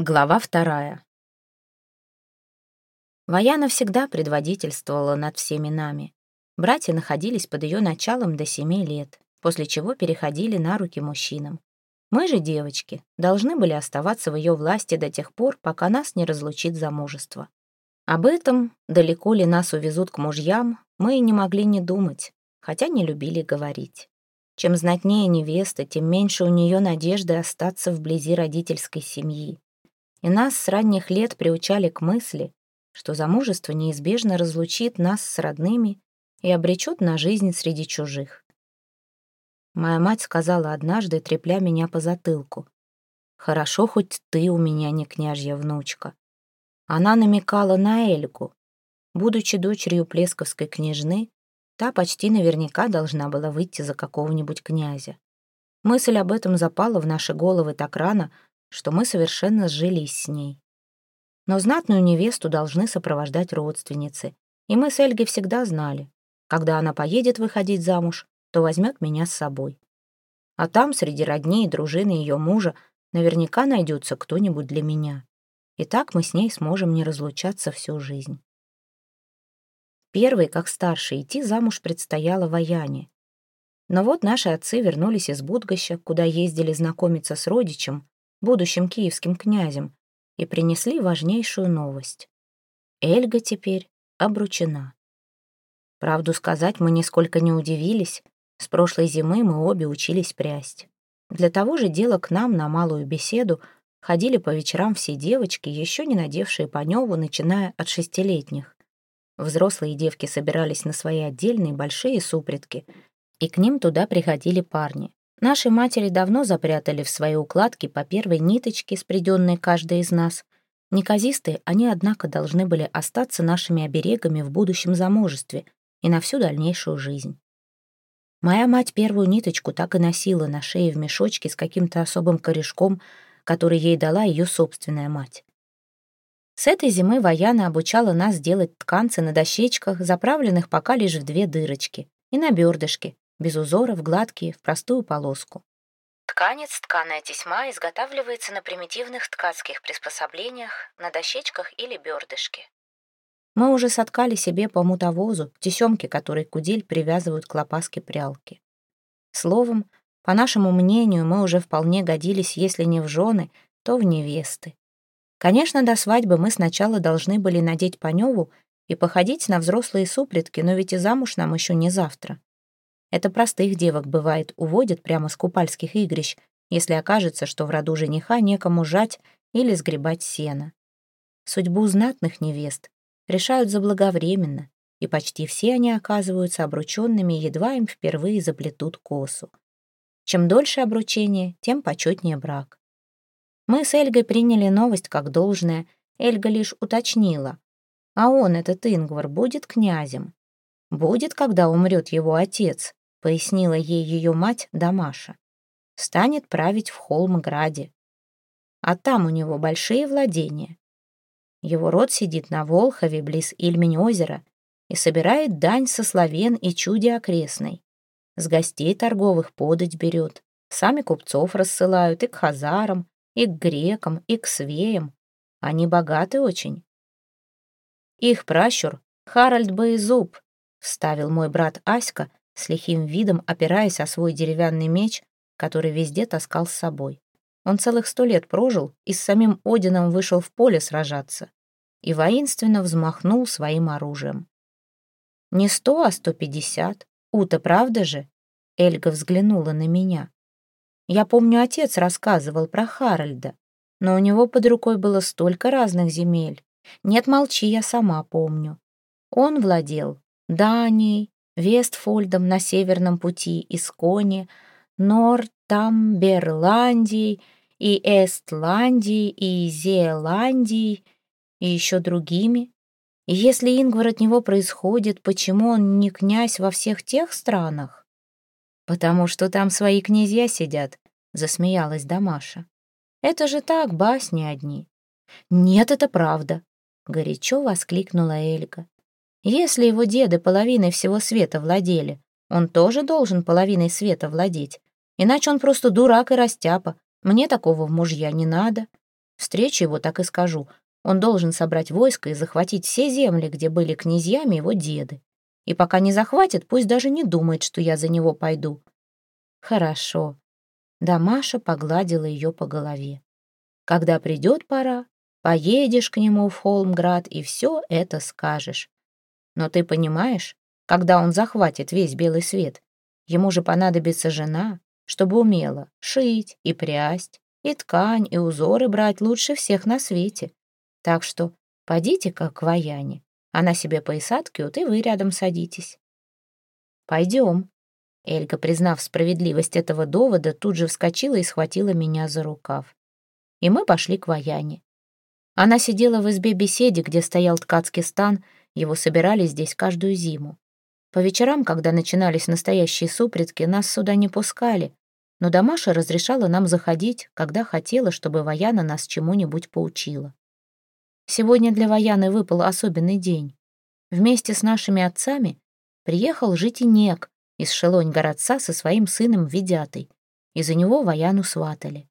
Глава вторая. Ваяна всегда предводительствовала над всеми нами. Братья находились под ее началом до семи лет, после чего переходили на руки мужчинам. Мы же, девочки, должны были оставаться в ее власти до тех пор, пока нас не разлучит замужество. Об этом, далеко ли нас увезут к мужьям, мы и не могли не думать, хотя не любили говорить. Чем знатнее невеста, тем меньше у нее надежды остаться вблизи родительской семьи и нас с ранних лет приучали к мысли, что замужество неизбежно разлучит нас с родными и обречет на жизнь среди чужих. Моя мать сказала однажды, трепля меня по затылку, «Хорошо, хоть ты у меня не княжья внучка». Она намекала на Эльгу. Будучи дочерью плесковской княжны, та почти наверняка должна была выйти за какого-нибудь князя. Мысль об этом запала в наши головы так рано, что мы совершенно сжились с ней. Но знатную невесту должны сопровождать родственницы, и мы с Эльгой всегда знали, когда она поедет выходить замуж, то возьмет меня с собой. А там, среди родней и дружины ее мужа, наверняка найдется кто-нибудь для меня. И так мы с ней сможем не разлучаться всю жизнь. Первой, как старшей, идти замуж предстояло Ваяне. Но вот наши отцы вернулись из Будгоща, куда ездили знакомиться с родичем, будущим киевским князем, и принесли важнейшую новость. Эльга теперь обручена. Правду сказать, мы нисколько не удивились. С прошлой зимы мы обе учились прясть. Для того же дела к нам на малую беседу ходили по вечерам все девочки, еще не надевшие паневу, начиная от шестилетних. Взрослые девки собирались на свои отдельные большие супритки, и к ним туда приходили парни. Наши матери давно запрятали в свои укладки по первой ниточке, спреденной каждой из нас. Неказистые, они, однако, должны были остаться нашими оберегами в будущем замужестве и на всю дальнейшую жизнь. Моя мать первую ниточку так и носила на шее в мешочке с каким-то особым корешком, который ей дала ее собственная мать. С этой зимы Ваяна обучала нас делать тканцы на дощечках, заправленных пока лишь в две дырочки, и на бёрдышке, без узоров, гладкие, в простую полоску. Тканец, тканая тесьма, изготавливается на примитивных ткацких приспособлениях, на дощечках или бердышке. Мы уже соткали себе по мутовозу, тесемке, которой кудель привязывают к лопаске прялки. Словом, по нашему мнению, мы уже вполне годились, если не в жены, то в невесты. Конечно, до свадьбы мы сначала должны были надеть паневу и походить на взрослые суплетки, но ведь и замуж нам еще не завтра. Это простых девок, бывает, уводят прямо с купальских игрищ, если окажется, что в роду жениха некому жать или сгребать сено. Судьбу знатных невест решают заблаговременно, и почти все они оказываются обрученными, едва им впервые заплетут косу. Чем дольше обручение, тем почетнее брак. Мы с Эльгой приняли новость как должное, Эльга лишь уточнила. А он, этот Ингвар, будет князем. Будет, когда умрет его отец, — пояснила ей ее мать Дамаша. «Станет править в Холмграде. А там у него большие владения. Его род сидит на Волхове, близ Ильмень-озера, и собирает дань со славен и чуди окрестной. С гостей торговых подать берет, сами купцов рассылают и к хазарам, и к грекам, и к свеям. Они богаты очень. Их пращур Харальд Боезуб, вставил мой брат Аська, с лихим видом опираясь о свой деревянный меч, который везде таскал с собой. Он целых сто лет прожил и с самим Одином вышел в поле сражаться и воинственно взмахнул своим оружием. «Не сто, а сто пятьдесят. Ута, правда же?» Эльга взглянула на меня. Я помню, отец рассказывал про Харальда, но у него под рукой было столько разных земель. Нет, молчи, я сама помню. Он владел Данией, Вестфольдом на северном пути из Кони, Нортамберландией и Эстландией и Зеландией и еще другими. И если Ингвар от него происходит, почему он не князь во всех тех странах? Потому что там свои князья сидят, засмеялась Дамаша. Это же так, басни одни. Нет, это правда, горячо воскликнула Эльга. Если его деды половиной всего света владели, он тоже должен половиной света владеть. Иначе он просто дурак и растяпа. Мне такого в мужья не надо. Встречу его так и скажу. Он должен собрать войско и захватить все земли, где были князьями его деды. И пока не захватит, пусть даже не думает, что я за него пойду. Хорошо. Да Маша погладила ее по голове. Когда придет пора, поедешь к нему в Холмград и все это скажешь. Но ты понимаешь, когда он захватит весь белый свет, ему же понадобится жена, чтобы умела шить и прясть, и ткань, и узоры брать лучше всех на свете. Так что подите-ка к Ваяне. Она себе пояса ткет, и вы рядом садитесь. Пойдем. Эльга, признав справедливость этого довода, тут же вскочила и схватила меня за рукав. И мы пошли к Ваяне. Она сидела в избе беседе, где стоял ткацкий стан, его собирали здесь каждую зиму. По вечерам, когда начинались настоящие супритки, нас сюда не пускали, но Дамаша разрешала нам заходить, когда хотела, чтобы Ваяна нас чему-нибудь поучила. Сегодня для Ваяны выпал особенный день. Вместе с нашими отцами приехал жить и Нек из Шелонь-городца со своим сыном Видятой, и за него Ваяну сватали.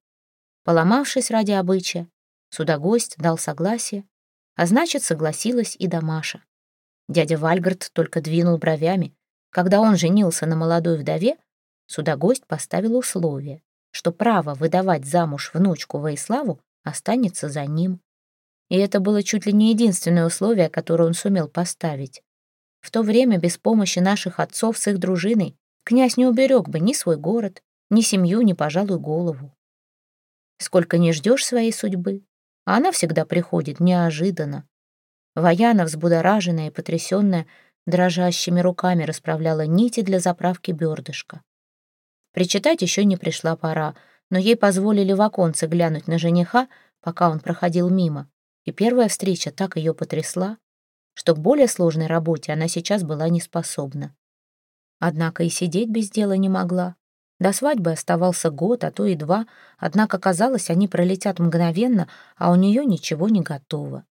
Поломавшись ради обычая, сюда гость дал согласие, а значит, согласилась и Дамаша. Дядя Вальгард только двинул бровями. Когда он женился на молодой вдове, сюда гость поставил условие, что право выдавать замуж внучку Воиславу останется за ним. И это было чуть ли не единственное условие, которое он сумел поставить. В то время без помощи наших отцов с их дружиной князь не уберег бы ни свой город, ни семью, ни, пожалуй, голову. Сколько не ждешь своей судьбы, а она всегда приходит неожиданно. Ваяна, взбудораженная и потрясенная, дрожащими руками расправляла нити для заправки бердышка. Причитать еще не пришла пора, но ей позволили в оконце глянуть на жениха, пока он проходил мимо и первая встреча так ее потрясла, что к более сложной работе она сейчас была не способна. Однако и сидеть без дела не могла. До свадьбы оставался год, а то и два, однако, казалось, они пролетят мгновенно, а у нее ничего не готово.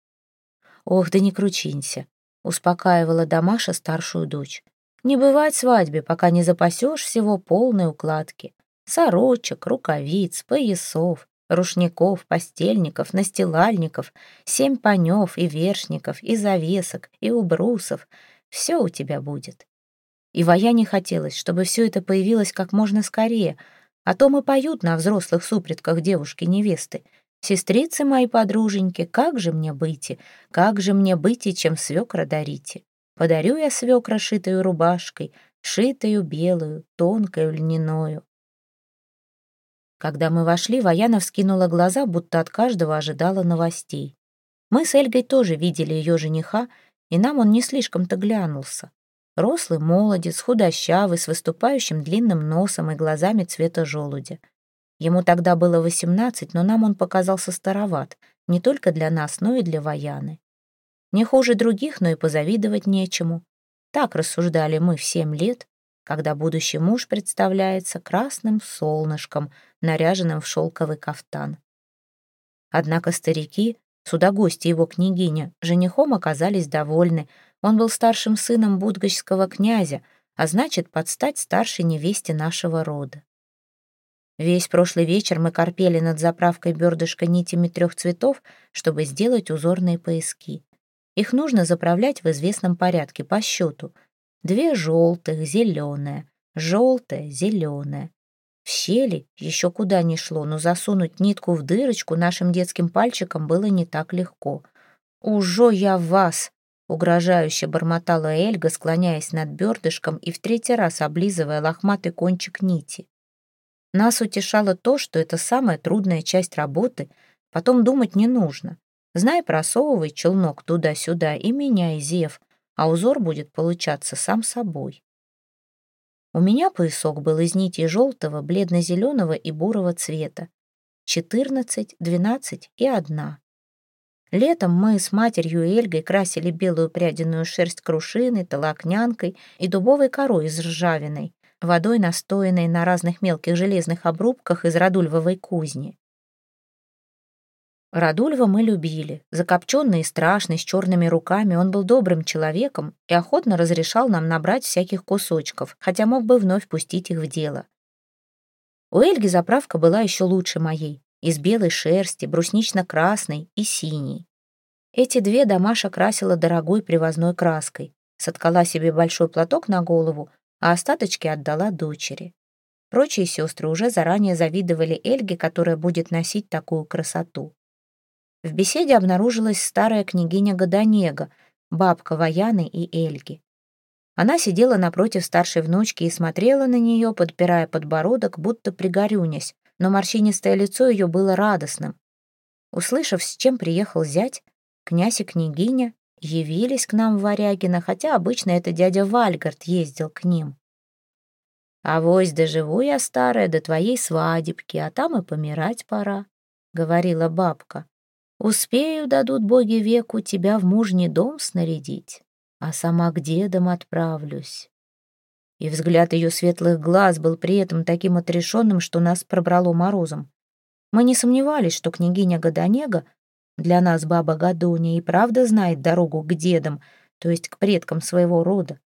«Ох, да не кручинься», — успокаивала Дамаша старшую дочь. «Не бывать свадьбе, пока не запасешь всего полной укладки. Сорочек, рукавиц, поясов, рушников, постельников, настилальников, семь панев и вершников, и завесок, и убрусов. Все у тебя будет. И Ваяне хотелось, чтобы все это появилось как можно скорее, а то мы поют на взрослых супредках девушки-невесты. Сестрицы мои подруженьки, как же мне быть, как же мне быть, и чем свекра дарите? Подарю я свекра шитою рубашкой, шитою белую, тонкою льняною. Когда мы вошли, Ваяна вскинула глаза, будто от каждого ожидала новостей. Мы с Эльгой тоже видели ее жениха, и нам он не слишком-то глянулся. Рослый молодец, худощавый, с выступающим длинным носом и глазами цвета желудя. Ему тогда было восемнадцать, но нам он показался староват, не только для нас, но и для Ваяны. Не хуже других, но и позавидовать нечему. Так рассуждали мы в семь лет, когда будущий муж представляется красным солнышком, наряженным в шелковый кафтан. Однако старики, судогости его княгиня, женихом оказались довольны. Он был старшим сыном будгочского князя, а значит, подстать старшей невесте нашего рода. Весь прошлый вечер мы корпели над заправкой бердышка нитями трех цветов, чтобы сделать узорные пояски. Их нужно заправлять в известном порядке, по счету. Две желтых, зеленая, желтая, зеленая. В щели еще куда ни шло, но засунуть нитку в дырочку нашим детским пальчиком было не так легко. «Ужо я вас!» — угрожающе бормотала Эльга, склоняясь над бердышком и в третий раз облизывая лохматый кончик нити. Нас утешало то, что это самая трудная часть работы, потом думать не нужно. Знай, просовывай челнок туда-сюда и меняй зев, а узор будет получаться сам собой. У меня поясок был из нити желтого, бледно-зеленого и бурого цвета. Четырнадцать, двенадцать и одна. Летом мы с матерью и Эльгой красили белую прядиную шерсть крушиной, толокнянкой и дубовой корой из ржавиной, водой, настоянной на разных мелких железных обрубках из радульвовой кузни. Радульва мы любили. Закопченный и страшный, с черными руками, он был добрым человеком и охотно разрешал нам набрать всяких кусочков, хотя мог бы вновь пустить их в дело. У Эльги заправка была еще лучше моей. из белой шерсти, бруснично-красной и синей. Эти две Дамаша красила дорогой привозной краской, соткала себе большой платок на голову, а остаточки отдала дочери. Прочие сестры уже заранее завидовали Эльге, которая будет носить такую красоту. В беседе обнаружилась старая княгиня Годонега, бабка Ваяны и Эльги. Она сидела напротив старшей внучки и смотрела на нее, подпирая подбородок, будто пригорюнясь, но морщинистое лицо ее было радостным. Услышав, с чем приехал зять, князь и княгиня явились к нам в Варягино, хотя обычно это дядя Вальгард ездил к ним. «Авось доживу я, старая, до твоей свадебки, а там и помирать пора», — говорила бабка. «Успею, дадут боги веку, тебя в мужний дом снарядить, а сама к дедам отправлюсь и взгляд ее светлых глаз был при этом таким отрешенным, что нас пробрало морозом. Мы не сомневались, что княгиня Годонега, для нас баба Гадония, и правда знает дорогу к дедам, то есть к предкам своего рода.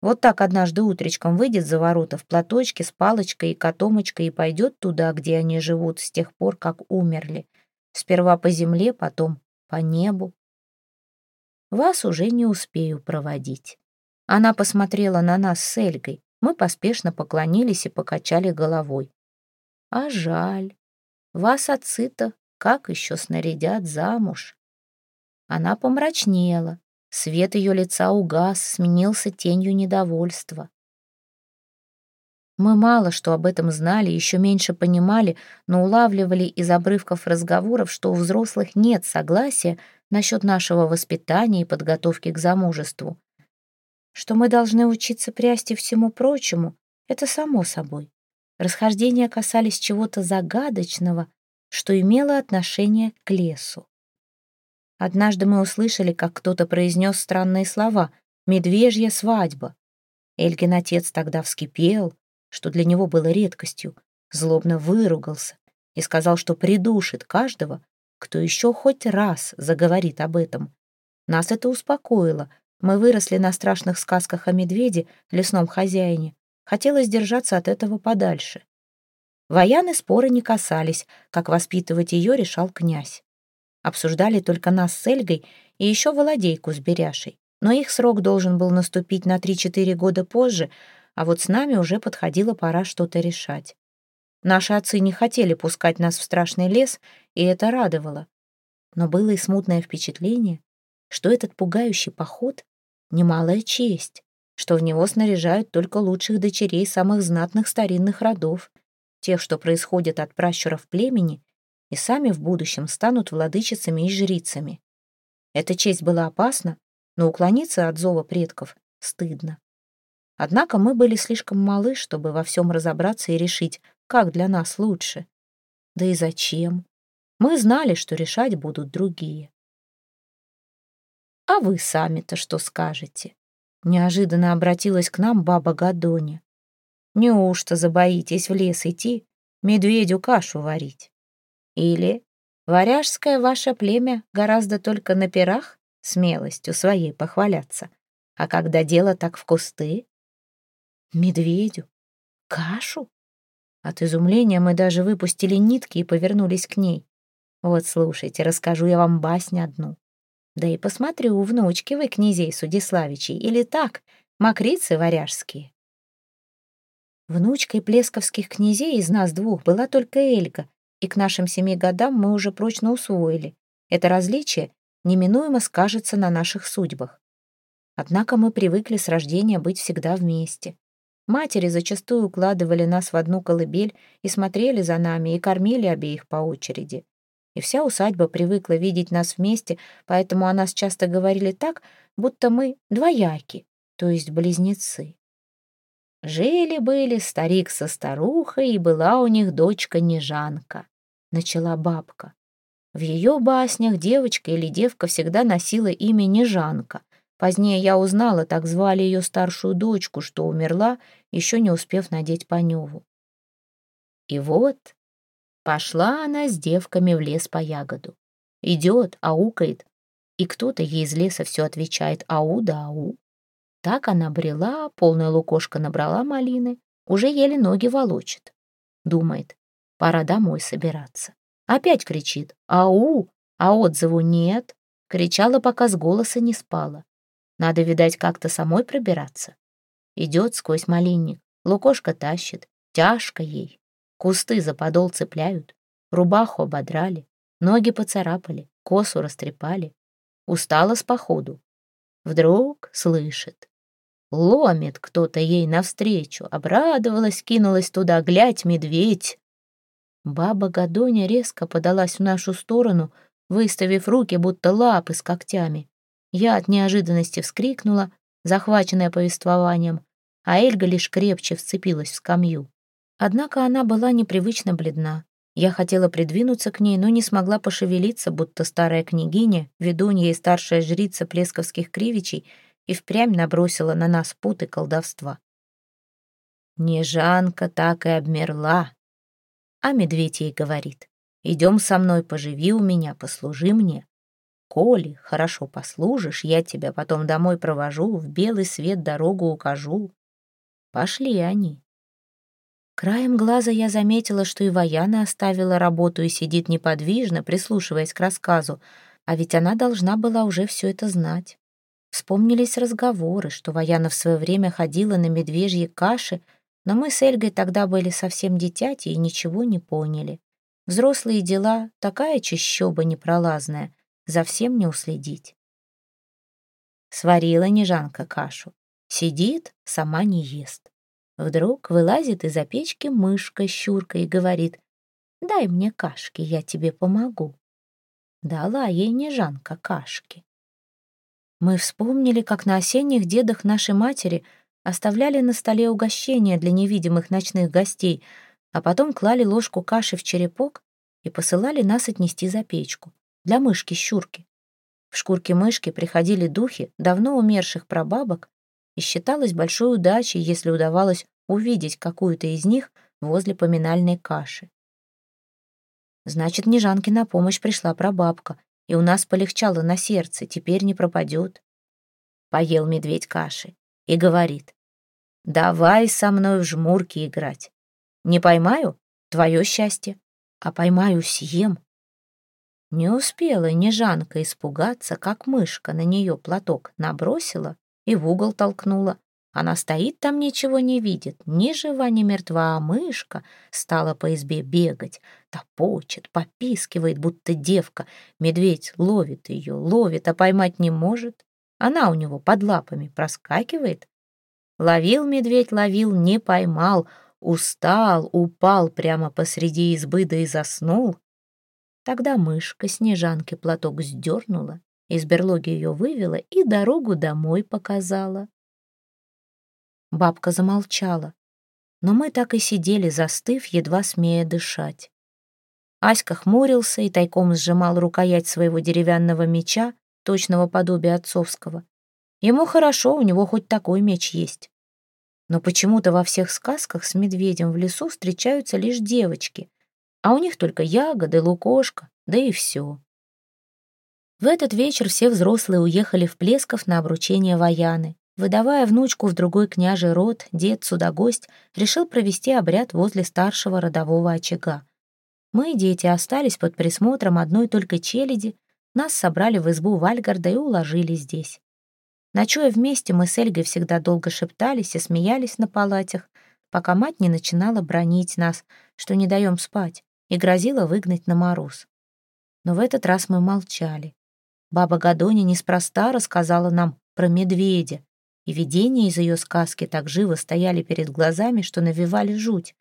Вот так однажды утречком выйдет за ворота в платочке с палочкой и котомочкой и пойдет туда, где они живут с тех пор, как умерли. Сперва по земле, потом по небу. Вас уже не успею проводить. Она посмотрела на нас с Эльгой. Мы поспешно поклонились и покачали головой. А жаль. Вас отцы-то как еще снарядят замуж? Она помрачнела. Свет ее лица угас, сменился тенью недовольства. Мы мало что об этом знали, еще меньше понимали, но улавливали из обрывков разговоров, что у взрослых нет согласия насчет нашего воспитания и подготовки к замужеству. Что мы должны учиться прясть и всему прочему, это само собой. Расхождения касались чего-то загадочного, что имело отношение к лесу. Однажды мы услышали, как кто-то произнес странные слова «медвежья свадьба». Эльгин отец тогда вскипел, что для него было редкостью, злобно выругался и сказал, что придушит каждого, кто еще хоть раз заговорит об этом. Нас это успокоило, мы выросли на страшных сказках о медведе, лесном хозяине. Хотелось держаться от этого подальше. Вояны споры не касались, как воспитывать ее решал князь. Обсуждали только нас с Эльгой и еще Володейку с Беряшей. Но их срок должен был наступить на 3-4 года позже, а вот с нами уже подходила пора что-то решать. Наши отцы не хотели пускать нас в страшный лес, и это радовало. Но было и смутное впечатление, что этот пугающий поход — немалая честь, что в него снаряжают только лучших дочерей самых знатных старинных родов, тех, что происходят от пращуров племени и сами в будущем станут владычицами и жрицами. Эта честь была опасна, но уклониться от зова предков стыдно. Однако мы были слишком малы, чтобы во всем разобраться и решить, как для нас лучше. Да и зачем? Мы знали, что решать будут другие. А вы сами-то что скажете? Неожиданно обратилась к нам баба Гадоня. Неужто забоитесь в лес идти, медведю кашу варить? Или варяжское ваше племя гораздо только на пирах смелостью своей похваляться, а когда дело так в кусты? Медведю? Кашу? От изумления мы даже выпустили нитки и повернулись к ней. Вот слушайте, расскажу я вам басню одну. Да и посмотрю, внучки вы князей Судиславичей или так, мокрицы варяжские. Внучкой плесковских князей из нас двух была только Эльга, и к нашим семи годам мы уже прочно усвоили. Это различие неминуемо скажется на наших судьбах. Однако мы привыкли с рождения быть всегда вместе. Матери зачастую укладывали нас в одну колыбель и смотрели за нами, и кормили обеих по очереди и вся усадьба привыкла видеть нас вместе, поэтому о нас часто говорили так, будто мы двояки, то есть близнецы. Жили-были старик со старухой, и была у них дочка Нежанка, начала бабка. В ее баснях девочка или девка всегда носила имя Нежанка. Позднее я узнала, так звали ее старшую дочку, что умерла, еще не успев надеть Паневу. И вот Пошла она с девками в лес по ягоду. Идет, аукает, и кто-то ей из леса все отвечает «ау да ау». Так она брела, полная лукошка набрала малины, уже еле ноги волочит. Думает, пора домой собираться. Опять кричит «Ау!», а отзыву нет. Кричала, пока с голоса не спала. Надо, видать, как-то самой пробираться. Идет сквозь малинник, лукошка тащит, тяжко ей. Кусты за подол цепляют, рубаху ободрали, ноги поцарапали, косу растрепали. Устала с походу. Вдруг слышит. Ломит кто-то ей навстречу, обрадовалась, кинулась туда, глядь, медведь. Баба Гадоня резко подалась в нашу сторону, выставив руки, будто лапы с когтями. Я от неожиданности вскрикнула, захваченная повествованием, а Эльга лишь крепче вцепилась в скамью. Однако она была непривычно бледна. Я хотела придвинуться к ней, но не смогла пошевелиться, будто старая княгиня, ведунья и старшая жрица плесковских кривичей, и впрямь набросила на нас путы колдовства. Нежанка так и обмерла. А медведь ей говорит, «Идем со мной, поживи у меня, послужи мне. Коли хорошо послужишь, я тебя потом домой провожу, в белый свет дорогу укажу». Пошли они. Краем глаза я заметила, что и Ваяна оставила работу и сидит неподвижно, прислушиваясь к рассказу, а ведь она должна была уже все это знать. Вспомнились разговоры, что Ваяна в свое время ходила на медвежьи каши, но мы с Эльгой тогда были совсем дитяти и ничего не поняли. Взрослые дела — такая чащоба непролазная, за всем не уследить. Сварила Нежанка кашу. Сидит, сама не ест. Вдруг вылазит из-за печки мышка-щурка и говорит, «Дай мне кашки, я тебе помогу». Дала ей нежанка кашки. Мы вспомнили, как на осенних дедах нашей матери оставляли на столе угощения для невидимых ночных гостей, а потом клали ложку каши в черепок и посылали нас отнести за печку для мышки-щурки. В шкурке мышки приходили духи давно умерших прабабок и считалось большой удачей, если удавалось увидеть какую-то из них возле поминальной каши. Значит, Нежанке на помощь пришла прабабка, и у нас полегчало на сердце, теперь не пропадет. Поел медведь каши и говорит, «Давай со мной в жмурки играть. Не поймаю — твое счастье, а поймаю — съем». Не успела Нежанка испугаться, как мышка на нее платок набросила и в угол толкнула. Она стоит там, ничего не видит, ни жива, ни мертва, а мышка стала по избе бегать, топочет, попискивает, будто девка. Медведь ловит ее, ловит, а поймать не может. Она у него под лапами проскакивает. Ловил медведь, ловил, не поймал, устал, упал прямо посреди избы, да и заснул. Тогда мышка снежанке платок сдернула из берлоги ее вывела и дорогу домой показала. Бабка замолчала, но мы так и сидели, застыв, едва смея дышать. Аська хмурился и тайком сжимал рукоять своего деревянного меча, точного подобия отцовского. Ему хорошо, у него хоть такой меч есть. Но почему-то во всех сказках с медведем в лесу встречаются лишь девочки, а у них только ягоды, лукошка, да и все. В этот вечер все взрослые уехали в Плесков на обручение Ваяны. Выдавая внучку в другой княжий род, дед, судогость, решил провести обряд возле старшего родового очага. Мы, дети, остались под присмотром одной только челяди, нас собрали в избу Вальгарда и уложили здесь. Ночуя вместе, мы с Эльгой всегда долго шептались и смеялись на палатях, пока мать не начинала бронить нас, что не даем спать, и грозила выгнать на мороз. Но в этот раз мы молчали. Баба Гадоня неспроста рассказала нам про медведя, и видения из ее сказки так живо стояли перед глазами, что навевали жуть.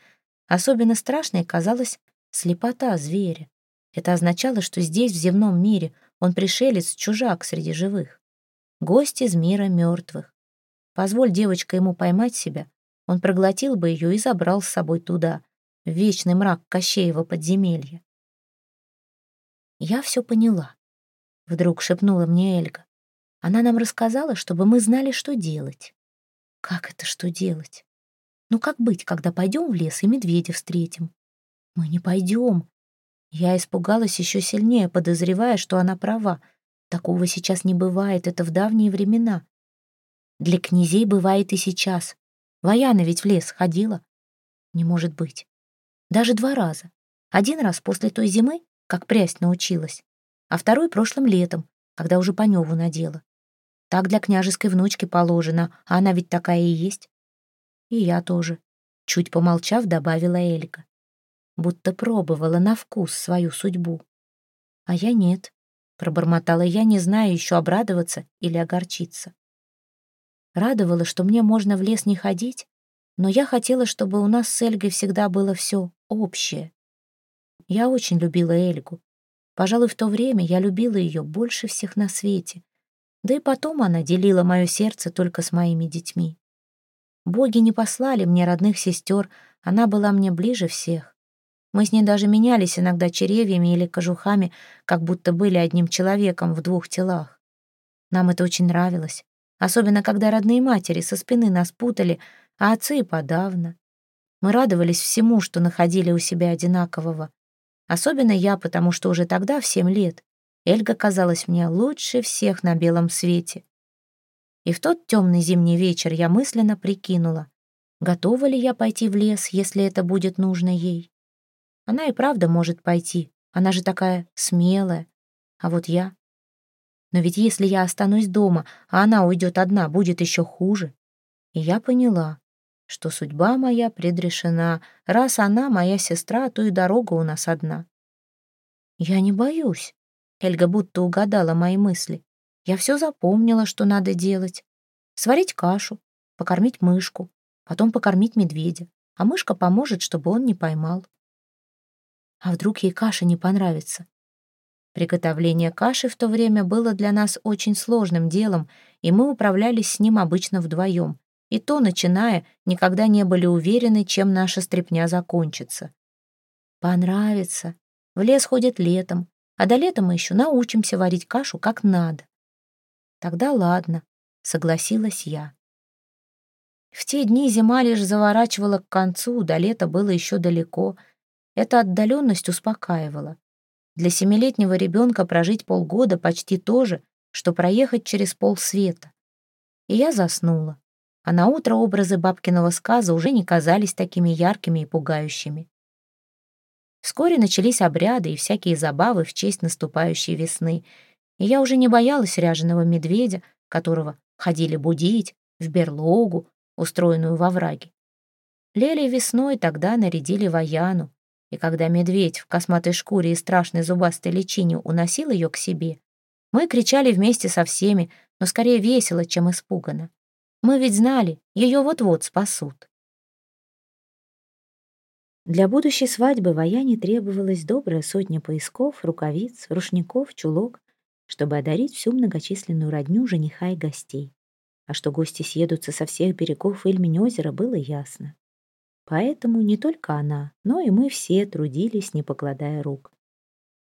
Особенно страшной казалась слепота зверя. Это означало, что здесь, в земном мире, он пришелец, чужак среди живых. Гость из мира мертвых. Позволь девочка ему поймать себя, он проглотил бы ее и забрал с собой туда, в вечный мрак Кощеева подземелья. Я все поняла. Вдруг шепнула мне Эльга. Она нам рассказала, чтобы мы знали, что делать. Как это что делать? Ну как быть, когда пойдем в лес и медведя встретим? Мы не пойдем. Я испугалась еще сильнее, подозревая, что она права. Такого сейчас не бывает, это в давние времена. Для князей бывает и сейчас. Ваяна ведь в лес ходила. Не может быть. Даже два раза. Один раз после той зимы, как прясть научилась, а второй прошлым летом, когда уже Паневу надела. Так для княжеской внучки положено, а она ведь такая и есть. И я тоже. Чуть помолчав, добавила Эльга. Будто пробовала на вкус свою судьбу. А я нет. Пробормотала я, не зная еще обрадоваться или огорчиться. Радовало, что мне можно в лес не ходить, но я хотела, чтобы у нас с Эльгой всегда было все общее. Я очень любила Эльгу. Пожалуй, в то время я любила ее больше всех на свете. Да и потом она делила мое сердце только с моими детьми. Боги не послали мне родных сестер, она была мне ближе всех. Мы с ней даже менялись иногда черевьями или кожухами, как будто были одним человеком в двух телах. Нам это очень нравилось, особенно когда родные матери со спины нас путали, а отцы и подавно. Мы радовались всему, что находили у себя одинакового. Особенно я, потому что уже тогда, в семь лет, Эльга казалась мне лучше всех на белом свете. И в тот темный зимний вечер я мысленно прикинула, готова ли я пойти в лес, если это будет нужно ей. Она и правда может пойти, она же такая смелая. А вот я... Но ведь если я останусь дома, а она уйдет одна, будет еще хуже. И я поняла, что судьба моя предрешена, раз она моя сестра, то и дорога у нас одна. Я не боюсь. Эльга будто угадала мои мысли. Я все запомнила, что надо делать. Сварить кашу, покормить мышку, потом покормить медведя, а мышка поможет, чтобы он не поймал. А вдруг ей каша не понравится? Приготовление каши в то время было для нас очень сложным делом, и мы управлялись с ним обычно вдвоем. И то, начиная, никогда не были уверены, чем наша стряпня закончится. Понравится. В лес ходит летом, а до лета мы еще научимся варить кашу как надо. Тогда ладно, согласилась я. В те дни зима лишь заворачивала к концу, до лета было еще далеко. Эта отдаленность успокаивала. Для семилетнего ребенка прожить полгода почти то же, что проехать через полсвета. И я заснула а на утро образы бабкиного сказа уже не казались такими яркими и пугающими. Вскоре начались обряды и всякие забавы в честь наступающей весны, и я уже не боялась ряженого медведя, которого ходили будить, в берлогу, устроенную во враге. Лели весной тогда нарядили вояну, и когда медведь в косматой шкуре и страшной зубастой личине уносил ее к себе, мы кричали вместе со всеми, но скорее весело, чем испуганно. Мы ведь знали, ее вот-вот спасут. Для будущей свадьбы Ваяне требовалась добрая сотня поясков, рукавиц, рушников, чулок, чтобы одарить всю многочисленную родню жениха и гостей. А что гости съедутся со всех берегов Ильмень-озера, было ясно. Поэтому не только она, но и мы все трудились, не покладая рук.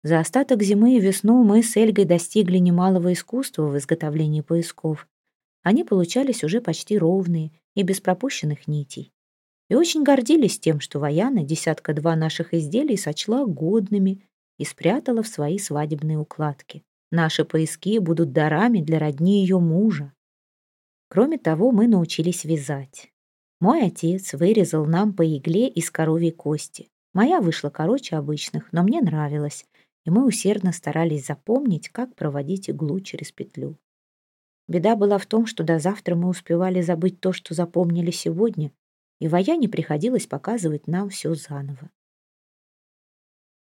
За остаток зимы и весну мы с Эльгой достигли немалого искусства в изготовлении поясков, они получались уже почти ровные и без пропущенных нитей. И очень гордились тем, что Ваяна десятка-два наших изделий сочла годными и спрятала в свои свадебные укладки. Наши пояски будут дарами для родни ее мужа. Кроме того, мы научились вязать. Мой отец вырезал нам по игле из коровьей кости. Моя вышла короче обычных, но мне нравилась, и мы усердно старались запомнить, как проводить иглу через петлю. Беда была в том, что до завтра мы успевали забыть то, что запомнили сегодня, и Ваяне приходилось показывать нам все заново.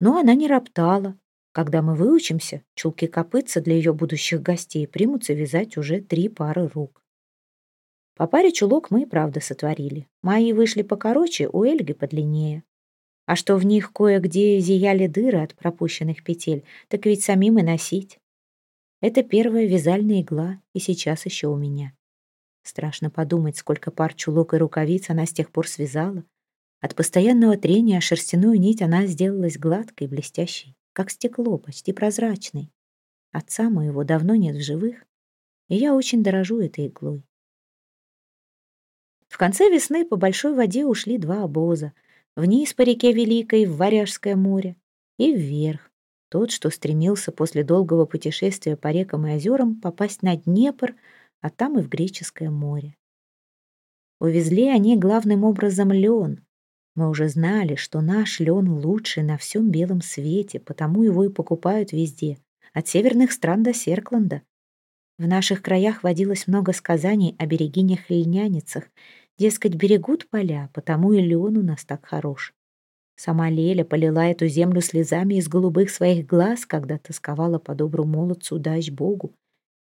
Но она не роптала. Когда мы выучимся, чулки-копытца для ее будущих гостей примутся вязать уже три пары рук. По паре чулок мы и правда сотворили. Мои вышли покороче, у Эльги подлиннее. А что в них кое-где зияли дыры от пропущенных петель, так ведь самим и носить. Это первая вязальная игла, и сейчас еще у меня. Страшно подумать, сколько пар чулок и рукавиц она с тех пор связала. От постоянного трения шерстяную нить она сделалась гладкой, блестящей, как стекло, почти прозрачной. Отца моего давно нет в живых, и я очень дорожу этой иглой. В конце весны по большой воде ушли два обоза. Вниз по реке Великой, в Варяжское море, и вверх, тот, что стремился после долгого путешествия по рекам и озерам попасть на Днепр, а там и в Греческое море. Увезли они главным образом лен. Мы уже знали, что наш лен лучший на всем белом свете, потому его и покупают везде, от северных стран до Серкланда. В наших краях водилось много сказаний о берегинях-льняницах. Дескать, берегут поля, потому и лен у нас так хорош. Сама Леля полила эту землю слезами из голубых своих глаз, когда тосковала по добру молодцу, дач Богу,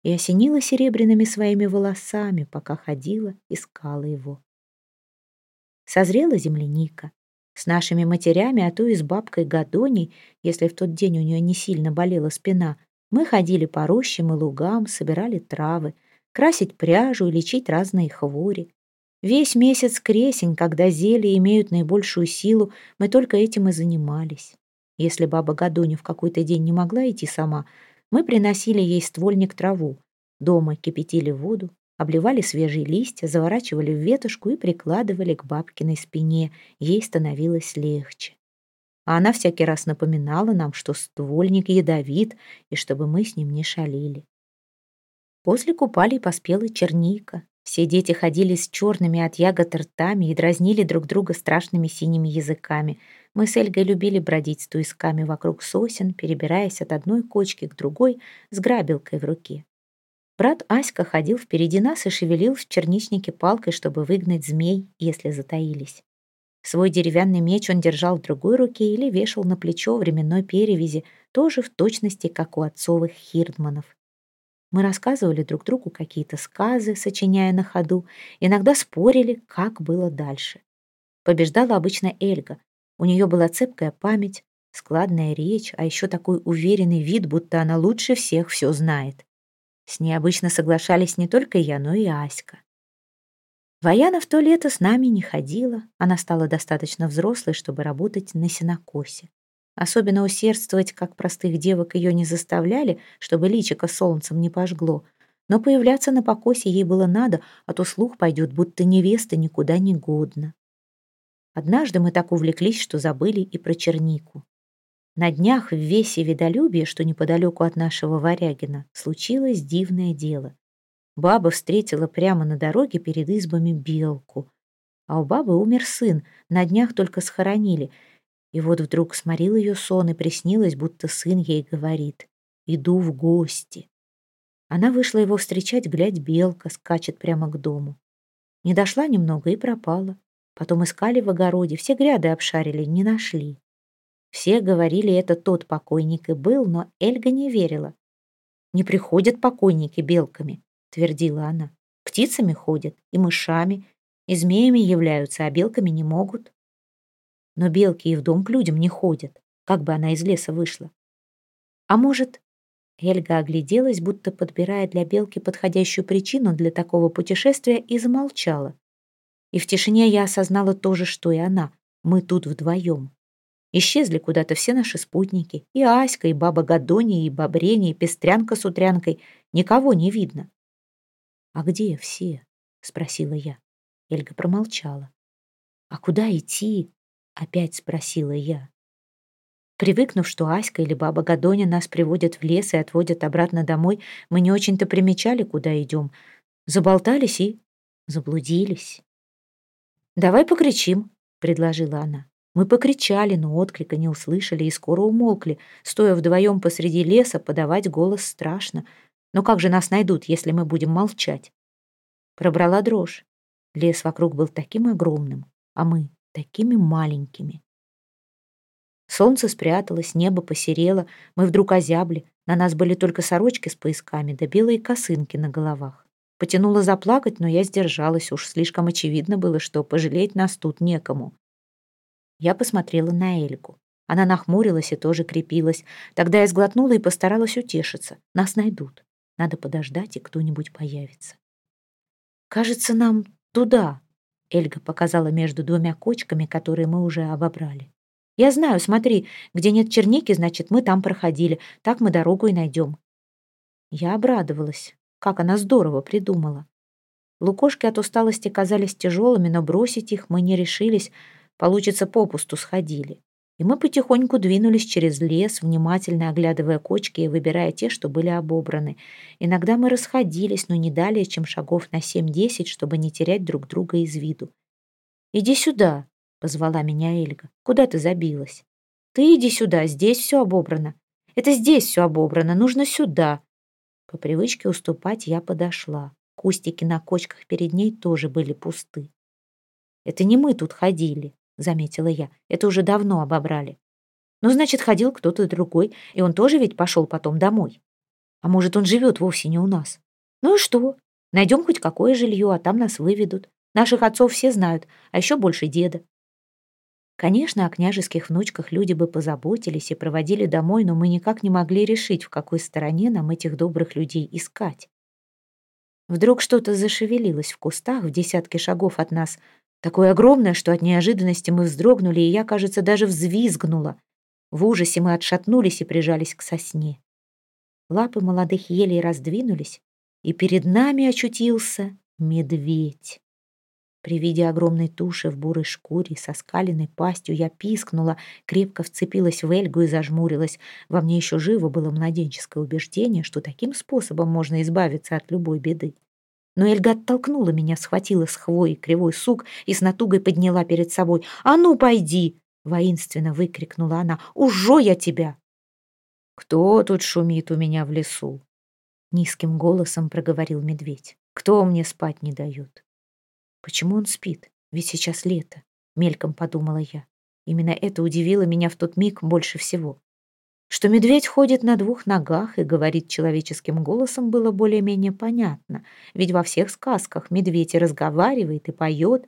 и осенила серебряными своими волосами, пока ходила, искала его. Созрела земляника. С нашими матерями, а то и с бабкой Гадоней, если в тот день у нее не сильно болела спина, мы ходили по рощам и лугам, собирали травы, красить пряжу и лечить разные хвори. Весь месяц кресень, когда зелья имеют наибольшую силу, мы только этим и занимались. Если баба Гадоня в какой-то день не могла идти сама, мы приносили ей ствольник траву, дома кипятили воду, обливали свежие листья, заворачивали в ветошку и прикладывали к бабкиной спине. Ей становилось легче. А она всякий раз напоминала нам, что ствольник ядовит, и чтобы мы с ним не шалили. После купали поспела черника. Все дети ходили с черными от ягод ртами и дразнили друг друга страшными синими языками. Мы с Эльгой любили бродить с туисками вокруг сосен, перебираясь от одной кочки к другой с грабелкой в руке. Брат Аська ходил впереди нас и шевелил в черничнике палкой, чтобы выгнать змей, если затаились. Свой деревянный меч он держал в другой руке или вешал на плечо временной перевязи, тоже в точности, как у отцовых хирдманов. Мы рассказывали друг другу какие-то сказы, сочиняя на ходу, иногда спорили, как было дальше. Побеждала обычно Эльга. У нее была цепкая память, складная речь, а еще такой уверенный вид, будто она лучше всех все знает. С ней обычно соглашались не только я, но и Аська. Ваяна в то лето с нами не ходила, она стала достаточно взрослой, чтобы работать на сенокосе. Особенно усердствовать, как простых девок, ее не заставляли, чтобы личико солнцем не пожгло. Но появляться на покосе ей было надо, а то слух пойдет, будто невеста никуда не годна. Однажды мы так увлеклись, что забыли и про чернику. На днях в весе видолюбия, что неподалеку от нашего Варягина, случилось дивное дело. Баба встретила прямо на дороге перед избами белку. А у бабы умер сын, на днях только схоронили. И вот вдруг сморил ее сон и приснилось, будто сын ей говорит «Иду в гости». Она вышла его встречать, глядь, белка скачет прямо к дому. Не дошла немного и пропала. Потом искали в огороде, все гряды обшарили, не нашли. Все говорили, это тот покойник и был, но Эльга не верила. «Не приходят покойники белками», — твердила она. «Птицами ходят и мышами, и змеями являются, а белками не могут». Но белки и в дом к людям не ходят, как бы она из леса вышла. А может, Эльга огляделась, будто подбирая для белки подходящую причину для такого путешествия, и замолчала. И в тишине я осознала то же, что и она. Мы тут вдвоем. Исчезли куда-то все наши спутники. И Аська, и баба Гадония, и Бобрения, и Пестрянка с утрянкой. Никого не видно. «А где все?» — спросила я. Эльга промолчала. «А куда идти?» — опять спросила я. Привыкнув, что Аська или баба Гадоня нас приводят в лес и отводят обратно домой, мы не очень-то примечали, куда идем. Заболтались и заблудились. «Давай покричим», — предложила она. Мы покричали, но отклика не услышали и скоро умолкли. Стоя вдвоем посреди леса, подавать голос страшно. Но как же нас найдут, если мы будем молчать? Пробрала дрожь. Лес вокруг был таким огромным, а мы такими маленькими. Солнце спряталось, небо посерело, мы вдруг озябли. На нас были только сорочки с поясками да белые косынки на головах. Потянула заплакать, но я сдержалась, уж слишком очевидно было, что пожалеть нас тут некому. Я посмотрела на Эльку. Она нахмурилась и тоже крепилась. Тогда я сглотнула и постаралась утешиться. Нас найдут. Надо подождать, и кто-нибудь появится. «Кажется, нам туда», — Эльга показала между двумя кочками, которые мы уже обобрали. «Я знаю, смотри, где нет черники, значит, мы там проходили. Так мы дорогу и найдем». Я обрадовалась. Как она здорово придумала. Лукошки от усталости казались тяжелыми, но бросить их мы не решились, Получится, попусту сходили. И мы потихоньку двинулись через лес, внимательно оглядывая кочки и выбирая те, что были обобраны. Иногда мы расходились, но не далее, чем шагов на семь-десять, чтобы не терять друг друга из виду. «Иди сюда», — позвала меня Эльга. «Куда ты забилась?» «Ты иди сюда, здесь все обобрано. Это здесь все обобрано, нужно сюда». По привычке уступать я подошла. Кустики на кочках перед ней тоже были пусты. «Это не мы тут ходили», — заметила я. «Это уже давно обобрали». «Ну, значит, ходил кто-то другой, и он тоже ведь пошел потом домой. А может, он живет вовсе не у нас. Ну и что? Найдем хоть какое жилье, а там нас выведут. Наших отцов все знают, а еще больше деда. Конечно, о княжеских внучках люди бы позаботились и проводили домой, но мы никак не могли решить, в какой стороне нам этих добрых людей искать. Вдруг что-то зашевелилось в кустах в десятке шагов от нас, такое огромное, что от неожиданности мы вздрогнули, и я, кажется, даже взвизгнула. В ужасе мы отшатнулись и прижались к сосне. Лапы молодых елей раздвинулись, и перед нами очутился медведь. При виде огромной туши в бурой шкуре со скаленной пастью я пискнула, крепко вцепилась в Эльгу и зажмурилась. Во мне еще живо было младенческое убеждение, что таким способом можно избавиться от любой беды. Но Эльга оттолкнула меня, схватила с хвои кривой сук и с натугой подняла перед собой. «А ну, пойди!» — воинственно выкрикнула она. «Ужо я тебя!» «Кто тут шумит у меня в лесу?» Низким голосом проговорил медведь. «Кто мне спать не дает?» Почему он спит? Ведь сейчас лето, мельком подумала я. Именно это удивило меня в тот миг больше всего. Что медведь ходит на двух ногах и говорит человеческим голосом, было более-менее понятно, ведь во всех сказках медведь и разговаривает, и поет.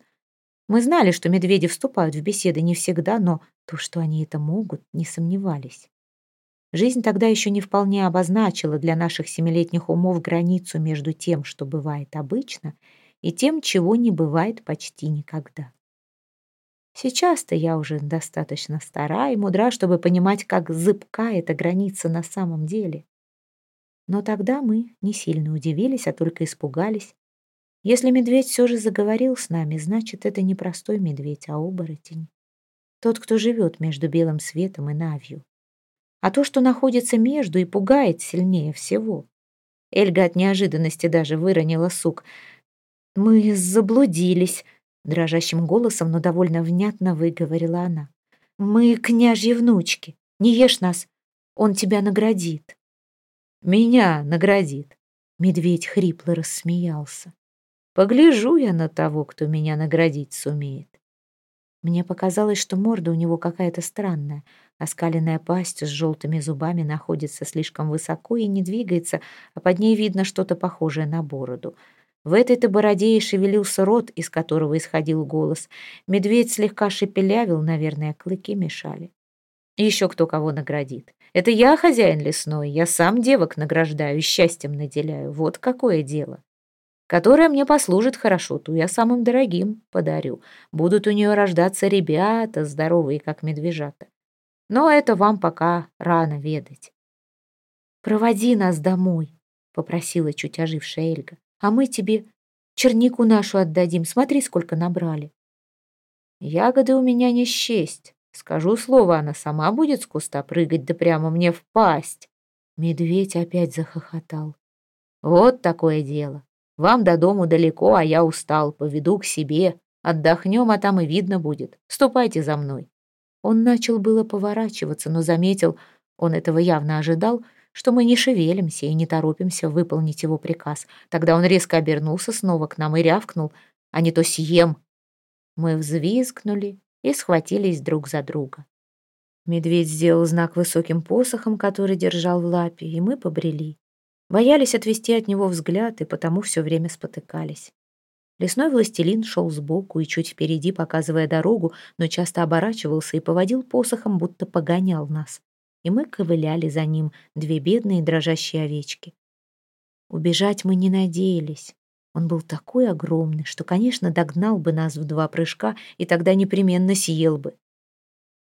Мы знали, что медведи вступают в беседы не всегда, но то, что они это могут, не сомневались. Жизнь тогда еще не вполне обозначила для наших семилетних умов границу между тем, что бывает обычно, и тем, чего не бывает почти никогда. Сейчас-то я уже достаточно стара и мудра, чтобы понимать, как зыбка эта граница на самом деле. Но тогда мы не сильно удивились, а только испугались. Если медведь все же заговорил с нами, значит, это не простой медведь, а оборотень. Тот, кто живет между белым светом и навью. А то, что находится между, и пугает сильнее всего. Эльга от неожиданности даже выронила сук — «Мы заблудились», — дрожащим голосом, но довольно внятно выговорила она. «Мы княжьи внучки. Не ешь нас, он тебя наградит». «Меня наградит», — медведь хрипло рассмеялся. «Погляжу я на того, кто меня наградить сумеет». Мне показалось, что морда у него какая-то странная. Оскаленная пасть с желтыми зубами находится слишком высоко и не двигается, а под ней видно что-то похожее на бороду — в этой-то бороде и шевелился рот, из которого исходил голос. Медведь слегка шепелявил, наверное, клыки мешали. Еще кто кого наградит. Это я хозяин лесной, я сам девок награждаю и счастьем наделяю. Вот какое дело. Которое мне послужит хорошо, ту я самым дорогим подарю. Будут у нее рождаться ребята, здоровые, как медвежата. Но это вам пока рано ведать. «Проводи нас домой», — попросила чуть ожившая Эльга а мы тебе чернику нашу отдадим. Смотри, сколько набрали. Ягоды у меня не счесть. Скажу слово, она сама будет с куста прыгать, да прямо мне в пасть. Медведь опять захохотал. Вот такое дело. Вам до дому далеко, а я устал. Поведу к себе. Отдохнем, а там и видно будет. Ступайте за мной. Он начал было поворачиваться, но заметил, он этого явно ожидал, что мы не шевелимся и не торопимся выполнить его приказ. Тогда он резко обернулся снова к нам и рявкнул, а не то съем. Мы взвизгнули и схватились друг за друга. Медведь сделал знак высоким посохом, который держал в лапе, и мы побрели. Боялись отвести от него взгляд, и потому все время спотыкались. Лесной властелин шел сбоку и чуть впереди, показывая дорогу, но часто оборачивался и поводил посохом, будто погонял нас и мы ковыляли за ним, две бедные дрожащие овечки. Убежать мы не надеялись. Он был такой огромный, что, конечно, догнал бы нас в два прыжка и тогда непременно съел бы.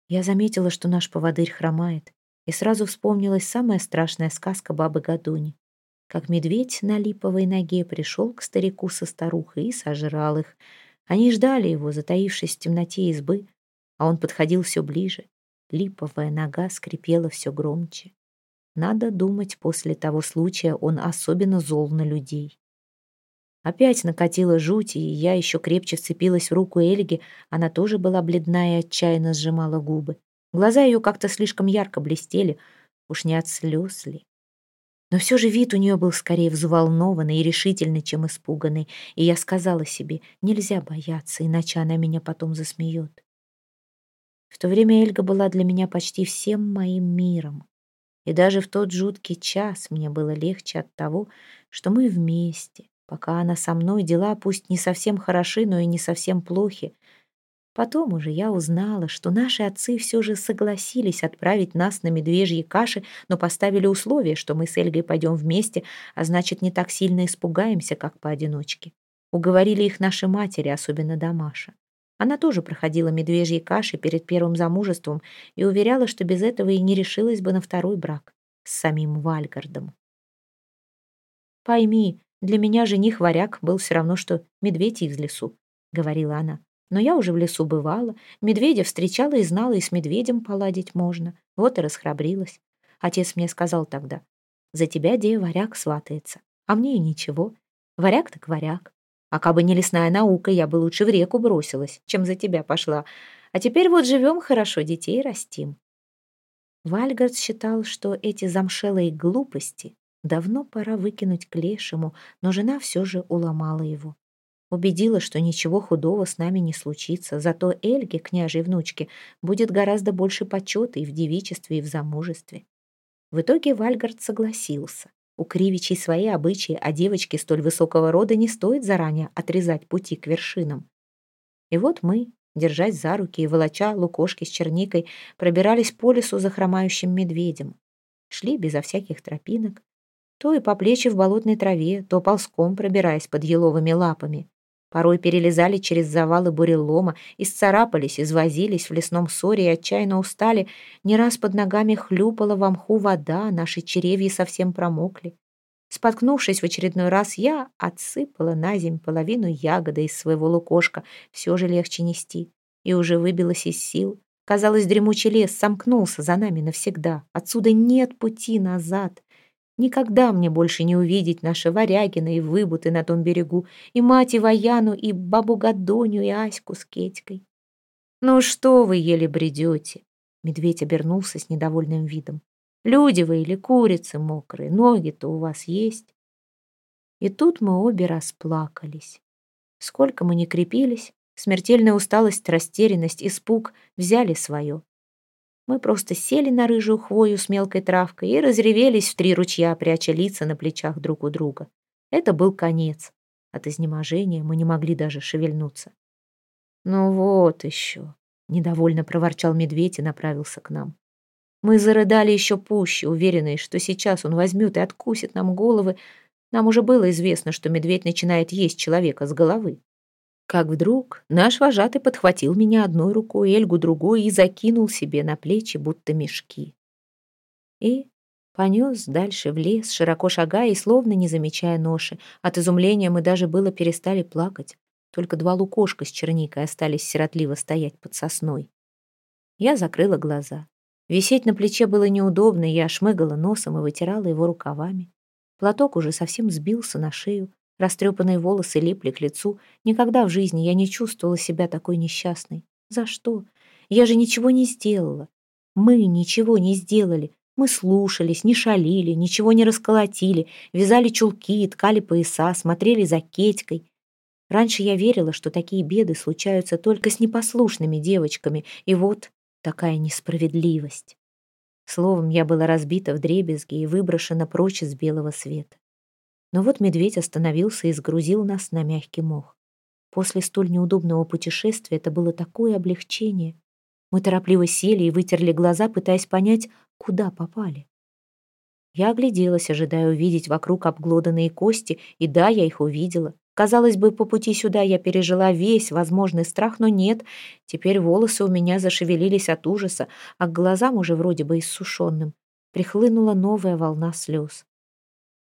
Я заметила, что наш поводырь хромает, и сразу вспомнилась самая страшная сказка бабы Гадони. Как медведь на липовой ноге пришел к старику со старухой и сожрал их. Они ждали его, затаившись в темноте избы, а он подходил все ближе. Липовая нога скрипела все громче. Надо думать, после того случая он особенно зол на людей. Опять накатила жуть, и я еще крепче вцепилась в руку Эльги. Она тоже была бледна и отчаянно сжимала губы. Глаза ее как-то слишком ярко блестели. Уж не от слез ли? Но все же вид у нее был скорее взволнованный и решительный, чем испуганный, и я сказала себе, нельзя бояться, иначе она меня потом засмеет. В то время Эльга была для меня почти всем моим миром. И даже в тот жуткий час мне было легче от того, что мы вместе. Пока она со мной, дела пусть не совсем хороши, но и не совсем плохи. Потом уже я узнала, что наши отцы все же согласились отправить нас на медвежьи каши, но поставили условие, что мы с Эльгой пойдем вместе, а значит, не так сильно испугаемся, как поодиночке. Уговорили их наши матери, особенно Дамаша. Она тоже проходила медвежьи каши перед первым замужеством и уверяла, что без этого и не решилась бы на второй брак с самим Вальгардом. «Пойми, для меня жених-варяг был все равно, что медведь из лесу», — говорила она. Но я уже в лесу бывала, медведя встречала и знала, и с медведем поладить можно. Вот и расхрабрилась. Отец мне сказал тогда, «За тебя, Дея, варяг сватается, а мне и ничего. Варяг так варяг. А кабы не лесная наука, я бы лучше в реку бросилась, чем за тебя пошла. А теперь вот живем хорошо, детей растим». Вальгард считал, что эти замшелые глупости давно пора выкинуть к лешему, но жена все же уломала его. Убедила, что ничего худого с нами не случится, зато Эльге, княжей внучке, будет гораздо больше почета и в девичестве, и в замужестве. В итоге Вальгард согласился. У Кривичей свои обычаи, а девочке столь высокого рода не стоит заранее отрезать пути к вершинам. И вот мы, держась за руки и волоча лукошки с черникой, пробирались по лесу за хромающим медведем. Шли безо всяких тропинок, то и по плечи в болотной траве, то ползком пробираясь под еловыми лапами. Порой перелезали через завалы бурелома, исцарапались, извозились в лесном ссоре и отчаянно устали. Не раз под ногами хлюпала в мху вода, наши черевья совсем промокли. Споткнувшись в очередной раз, я отсыпала на земь половину ягоды из своего лукошка, все же легче нести, и уже выбилась из сил. Казалось, дремучий лес сомкнулся за нами навсегда. Отсюда нет пути назад. Никогда мне больше не увидеть наши Варягина и Выбуты на том берегу, и мать и и бабу Гадоню, и Аську с Кетькой. «Ну что вы еле бредете?» Медведь обернулся с недовольным видом. «Люди вы или курицы мокрые, ноги-то у вас есть?» И тут мы обе расплакались. Сколько мы не крепились, смертельная усталость, растерянность, испуг взяли свое. Мы просто сели на рыжую хвою с мелкой травкой и разревелись в три ручья, пряча лица на плечах друг у друга. Это был конец. От изнеможения мы не могли даже шевельнуться. «Ну вот еще», — недовольно проворчал медведь и направился к нам. Мы зарыдали еще пуще, уверенные, что сейчас он возьмет и откусит нам головы. Нам уже было известно, что медведь начинает есть человека с головы. Как вдруг наш вожатый подхватил меня одной рукой, Эльгу другой и закинул себе на плечи, будто мешки. И понес дальше в лес, широко шагая и словно не замечая ноши. От изумления мы даже было перестали плакать. Только два лукошка с черникой остались сиротливо стоять под сосной. Я закрыла глаза. Висеть на плече было неудобно, я шмыгала носом и вытирала его рукавами. Платок уже совсем сбился на шею, Растрепанные волосы липли к лицу. Никогда в жизни я не чувствовала себя такой несчастной. За что? Я же ничего не сделала. Мы ничего не сделали. Мы слушались, не шалили, ничего не расколотили, вязали чулки, ткали пояса, смотрели за Кетькой. Раньше я верила, что такие беды случаются только с непослушными девочками, и вот такая несправедливость. Словом, я была разбита в дребезги и выброшена прочь из белого света. Но вот медведь остановился и сгрузил нас на мягкий мох. После столь неудобного путешествия это было такое облегчение. Мы торопливо сели и вытерли глаза, пытаясь понять, куда попали. Я огляделась, ожидая увидеть вокруг обглоданные кости, и да, я их увидела. Казалось бы, по пути сюда я пережила весь возможный страх, но нет. Теперь волосы у меня зашевелились от ужаса, а к глазам уже вроде бы иссушенным прихлынула новая волна слез.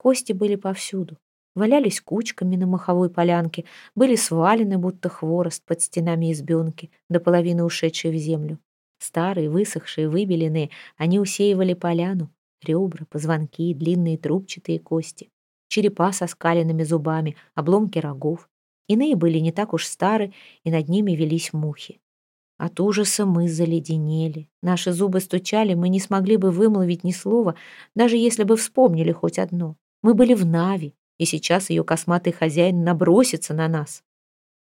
Кости были повсюду. Валялись кучками на маховой полянке, были свалены, будто хворост под стенами избенки, до половины ушедшие в землю. Старые, высохшие, выбеленные, они усеивали поляну. Ребра, позвонки, длинные трубчатые кости. черепа со скаленными зубами, обломки рогов. Иные были не так уж стары, и над ними велись мухи. От ужаса мы заледенели. Наши зубы стучали, мы не смогли бы вымолвить ни слова, даже если бы вспомнили хоть одно. Мы были в Нави, и сейчас ее косматый хозяин набросится на нас.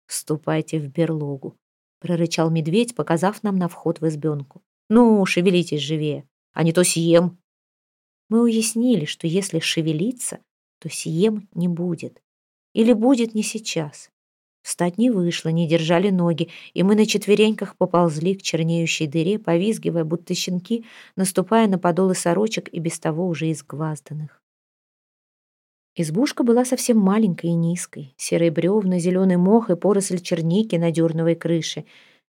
«Ступайте в берлогу», — прорычал медведь, показав нам на вход в избенку. «Ну, шевелитесь живее, а не то съем». Мы уяснили, что если шевелиться, то съем не будет. Или будет не сейчас. Встать не вышло, не держали ноги, и мы на четвереньках поползли к чернеющей дыре, повизгивая, будто щенки, наступая на подолы сорочек и без того уже изгвазданных. Избушка была совсем маленькой и низкой. Серые бревна, зеленый мох и поросль черники на дерновой крыше.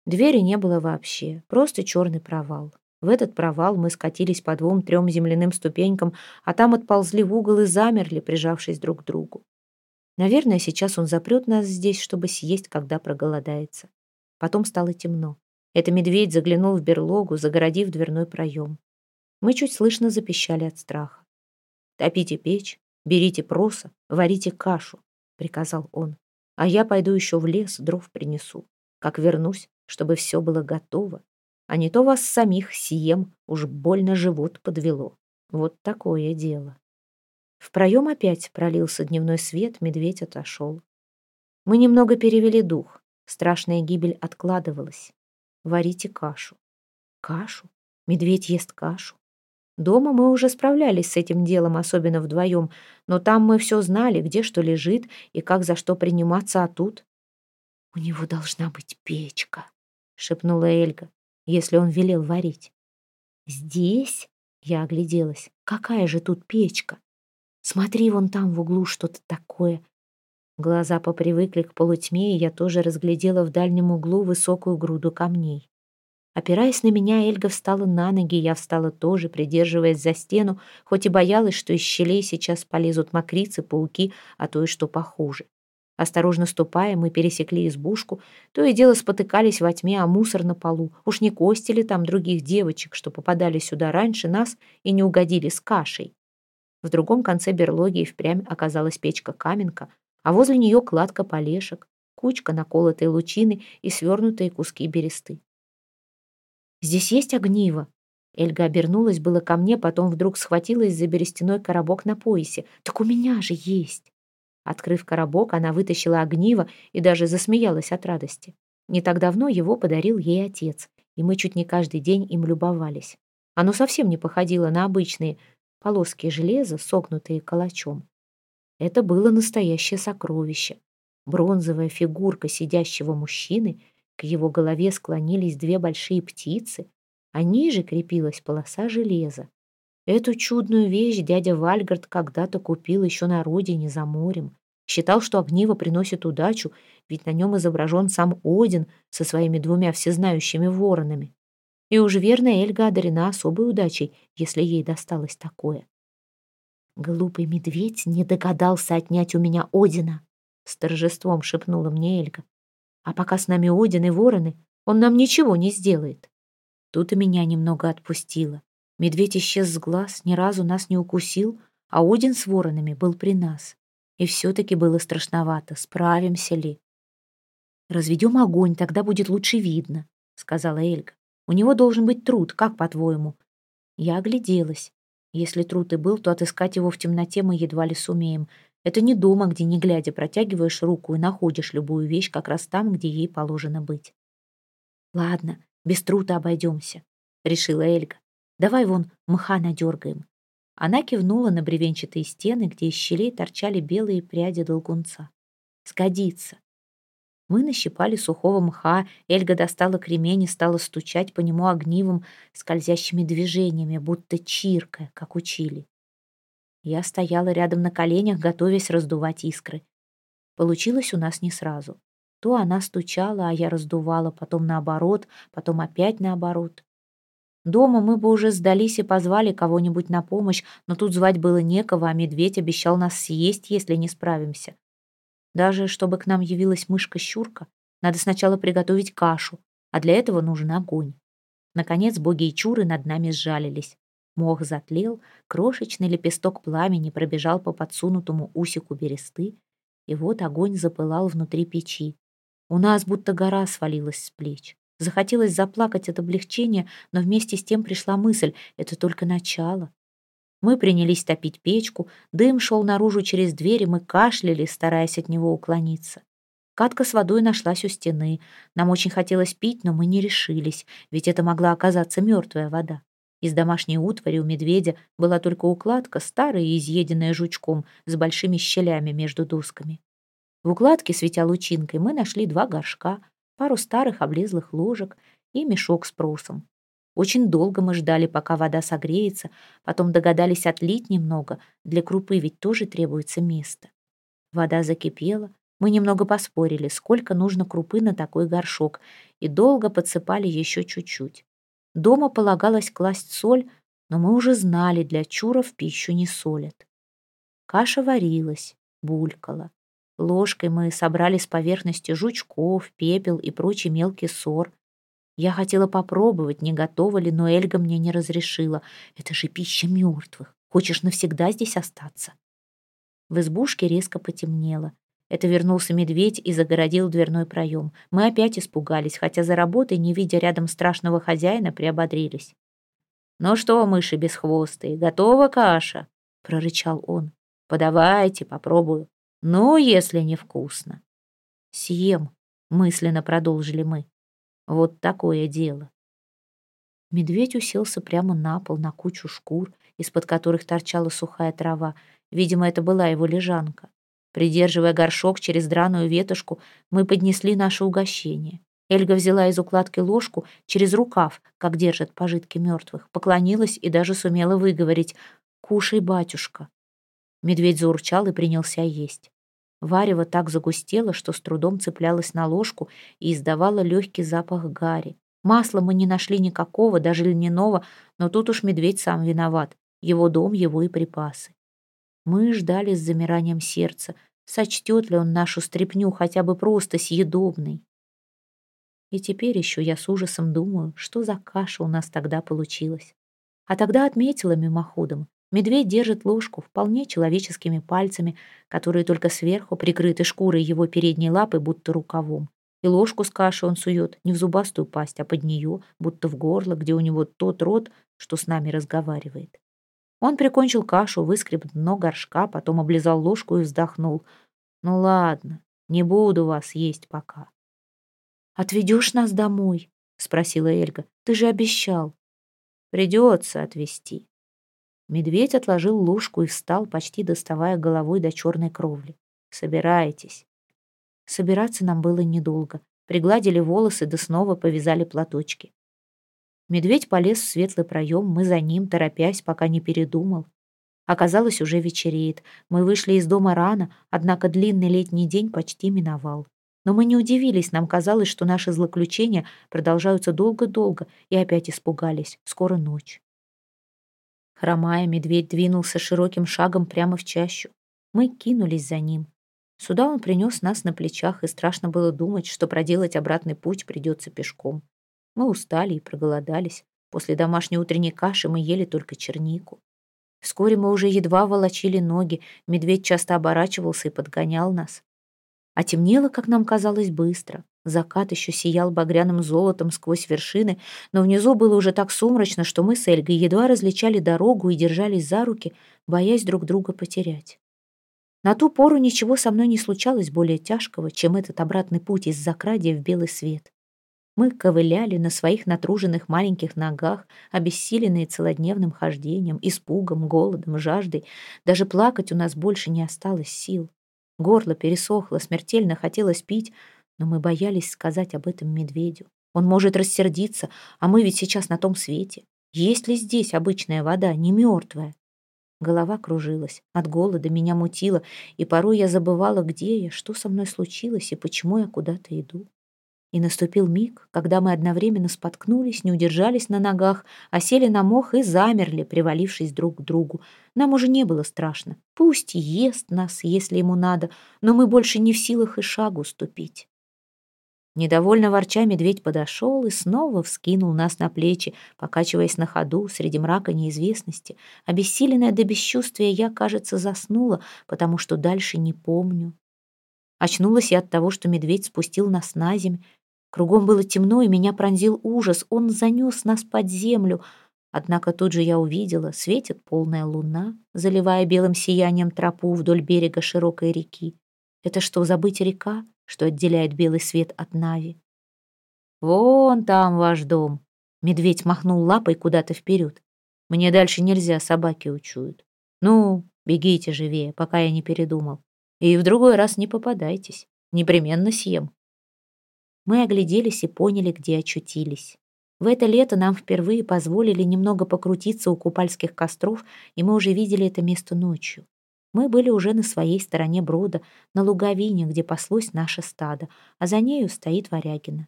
Двери не было вообще, просто черный провал. В этот провал мы скатились по двум-трем земляным ступенькам, а там отползли в угол и замерли, прижавшись друг к другу. Наверное, сейчас он запрет нас здесь, чтобы съесть, когда проголодается. Потом стало темно. Это медведь заглянул в берлогу, загородив дверной проем. Мы чуть слышно запищали от страха. «Топите печь, берите проса, варите кашу», — приказал он. «А я пойду еще в лес, дров принесу. Как вернусь, чтобы все было готово. А не то вас самих съем, уж больно живот подвело. Вот такое дело». В проем опять пролился дневной свет, медведь отошел. Мы немного перевели дух. Страшная гибель откладывалась. Варите кашу. Кашу? Медведь ест кашу. Дома мы уже справлялись с этим делом, особенно вдвоем, но там мы все знали, где что лежит и как за что приниматься, а тут... «У него должна быть печка», — шепнула Эльга, если он велел варить. «Здесь?» — я огляделась. «Какая же тут печка?» Смотри, вон там в углу что-то такое. Глаза попривыкли к полутьме, и я тоже разглядела в дальнем углу высокую груду камней. Опираясь на меня, Эльга встала на ноги, я встала тоже, придерживаясь за стену, хоть и боялась, что из щелей сейчас полезут мокрицы, пауки, а то и что похуже. Осторожно ступая, мы пересекли избушку, то и дело спотыкались во тьме о мусор на полу. Уж не кости ли там других девочек, что попадали сюда раньше нас и не угодили с кашей. В другом конце берлоги и впрямь оказалась печка-каменка, а возле нее кладка полешек, кучка наколотой лучины и свернутые куски бересты. «Здесь есть огниво?» Эльга обернулась было ко мне, потом вдруг схватилась за берестяной коробок на поясе. «Так у меня же есть!» Открыв коробок, она вытащила огниво и даже засмеялась от радости. Не так давно его подарил ей отец, и мы чуть не каждый день им любовались. Оно совсем не походило на обычные, полоски железа, согнутые калачом. Это было настоящее сокровище. Бронзовая фигурка сидящего мужчины, к его голове склонились две большие птицы, а ниже крепилась полоса железа. Эту чудную вещь дядя Вальгард когда-то купил еще на родине за морем. Считал, что огниво приносит удачу, ведь на нем изображен сам Один со своими двумя всезнающими воронами. И уж верно Эльга одарена особой удачей, если ей досталось такое. «Глупый медведь не догадался отнять у меня Одина», — с торжеством шепнула мне Эльга. «А пока с нами Один и вороны, он нам ничего не сделает». Тут и меня немного отпустило. Медведь исчез с глаз, ни разу нас не укусил, а Один с воронами был при нас. И все-таки было страшновато, справимся ли. «Разведем огонь, тогда будет лучше видно», — сказала Эльга. У него должен быть труд, как по-твоему?» Я огляделась. Если труд и был, то отыскать его в темноте мы едва ли сумеем. Это не дома, где, не глядя, протягиваешь руку и находишь любую вещь как раз там, где ей положено быть. «Ладно, без труда обойдемся», — решила Эльга. «Давай вон мха надергаем». Она кивнула на бревенчатые стены, где из щелей торчали белые пряди долгунца. «Сгодится. Мы нащипали сухого мха, Эльга достала кремень и стала стучать по нему огнивом, скользящими движениями, будто чиркая, как учили. Я стояла рядом на коленях, готовясь раздувать искры. Получилось у нас не сразу. То она стучала, а я раздувала, потом наоборот, потом опять наоборот. Дома мы бы уже сдались и позвали кого-нибудь на помощь, но тут звать было некого, а медведь обещал нас съесть, если не справимся. Даже чтобы к нам явилась мышка-щурка, надо сначала приготовить кашу, а для этого нужен огонь. Наконец боги и чуры над нами сжалились. Мох затлел, крошечный лепесток пламени пробежал по подсунутому усику бересты, и вот огонь запылал внутри печи. У нас будто гора свалилась с плеч. Захотелось заплакать от облегчения, но вместе с тем пришла мысль — это только начало. Мы принялись топить печку, дым шел наружу через дверь, и мы кашляли, стараясь от него уклониться. Катка с водой нашлась у стены. Нам очень хотелось пить, но мы не решились, ведь это могла оказаться мертвая вода. Из домашней утвари у медведя была только укладка, старая и изъеденная жучком, с большими щелями между досками. В укладке, светя лучинкой, мы нашли два горшка, пару старых облезлых ложек и мешок с просом. Очень долго мы ждали, пока вода согреется, потом догадались отлить немного, для крупы ведь тоже требуется место. Вода закипела, мы немного поспорили, сколько нужно крупы на такой горшок, и долго подсыпали еще чуть-чуть. Дома полагалось класть соль, но мы уже знали, для чуров пищу не солят. Каша варилась, булькала. Ложкой мы собрали с поверхности жучков, пепел и прочий мелкий сор. Я хотела попробовать, не готова ли, но Эльга мне не разрешила. Это же пища мертвых. Хочешь навсегда здесь остаться? В избушке резко потемнело. Это вернулся медведь и загородил дверной проем. Мы опять испугались, хотя за работой, не видя рядом страшного хозяина, приободрились. «Ну что, мыши бесхвостые, готова каша?» — прорычал он. «Подавайте, попробую. Ну, если невкусно». «Съем», — мысленно продолжили мы. «Вот такое дело». Медведь уселся прямо на пол, на кучу шкур, из-под которых торчала сухая трава. Видимо, это была его лежанка. Придерживая горшок через драную ветошку, мы поднесли наше угощение. Эльга взяла из укладки ложку через рукав, как держат пожитки мертвых, поклонилась и даже сумела выговорить «Кушай, батюшка». Медведь заурчал и принялся есть. Варево так загустело, что с трудом цеплялась на ложку и издавала легкий запах гари. Масла мы не нашли никакого, даже льняного, но тут уж медведь сам виноват. Его дом, его и припасы. Мы ждали с замиранием сердца, сочтет ли он нашу стряпню хотя бы просто съедобной. И теперь еще я с ужасом думаю, что за каша у нас тогда получилась. А тогда отметила мимоходом. Медведь держит ложку вполне человеческими пальцами, которые только сверху прикрыты шкурой его передней лапы, будто рукавом. И ложку с кашей он сует не в зубастую пасть, а под нее, будто в горло, где у него тот рот, что с нами разговаривает. Он прикончил кашу, выскреб дно горшка, потом облизал ложку и вздохнул. «Ну ладно, не буду вас есть пока». «Отведешь нас домой?» — спросила Эльга. «Ты же обещал». «Придется отвезти». Медведь отложил ложку и встал, почти доставая головой до черной кровли. «Собирайтесь». Собираться нам было недолго. Пригладили волосы, да снова повязали платочки. Медведь полез в светлый проем, мы за ним, торопясь, пока не передумал. Оказалось, уже вечереет. Мы вышли из дома рано, однако длинный летний день почти миновал. Но мы не удивились, нам казалось, что наши злоключения продолжаются долго-долго, и опять испугались. Скоро ночь. Хромая, медведь двинулся широким шагом прямо в чащу. Мы кинулись за ним. Сюда он принес нас на плечах, и страшно было думать, что проделать обратный путь придется пешком. Мы устали и проголодались. После домашней утренней каши мы ели только чернику. Вскоре мы уже едва волочили ноги, медведь часто оборачивался и подгонял нас. А темнело, как нам казалось, быстро. Закат еще сиял багряным золотом сквозь вершины, но внизу было уже так сумрачно, что мы с Эльгой едва различали дорогу и держались за руки, боясь друг друга потерять. На ту пору ничего со мной не случалось более тяжкого, чем этот обратный путь из Закрадия в белый свет. Мы ковыляли на своих натруженных маленьких ногах, обессиленные целодневным хождением, испугом, голодом, жаждой. Даже плакать у нас больше не осталось сил. Горло пересохло, смертельно хотелось пить, но мы боялись сказать об этом медведю. Он может рассердиться, а мы ведь сейчас на том свете. Есть ли здесь обычная вода, не мертвая? Голова кружилась, от голода меня мутило, и порой я забывала, где я, что со мной случилось и почему я куда-то иду. И наступил миг, когда мы одновременно споткнулись, не удержались на ногах, а сели на мох и замерли, привалившись друг к другу. Нам уже не было страшно. Пусть ест нас, если ему надо, но мы больше не в силах и шагу ступить. Недовольно ворча, медведь подошел и снова вскинул нас на плечи, покачиваясь на ходу среди мрака неизвестности. Обессиленная до бесчувствия, я, кажется, заснула, потому что дальше не помню. Очнулась я от того, что медведь спустил нас на земь. Кругом было темно, и меня пронзил ужас. Он занес нас под землю. Однако тут же я увидела, светит полная луна, заливая белым сиянием тропу вдоль берега широкой реки. Это что, забыть река? что отделяет белый свет от Нави. «Вон там ваш дом!» Медведь махнул лапой куда-то вперед. «Мне дальше нельзя, собаки учуют. Ну, бегите живее, пока я не передумал. И в другой раз не попадайтесь. Непременно съем». Мы огляделись и поняли, где очутились. В это лето нам впервые позволили немного покрутиться у купальских костров, и мы уже видели это место ночью. Мы были уже на своей стороне брода, на луговине, где паслось наше стадо, а за нею стоит Варягина.